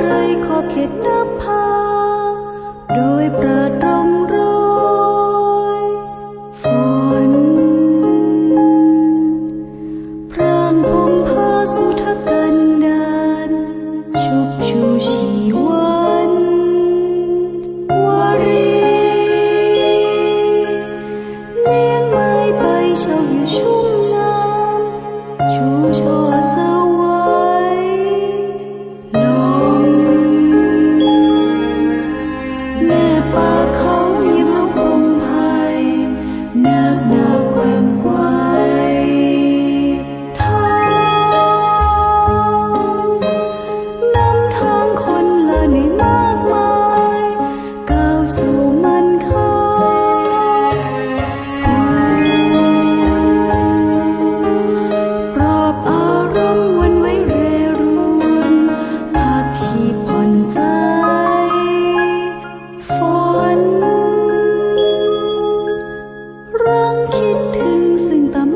ไรขอบเขตนภาโดยประดง ร้องคิดถึงสิ่งต่ำ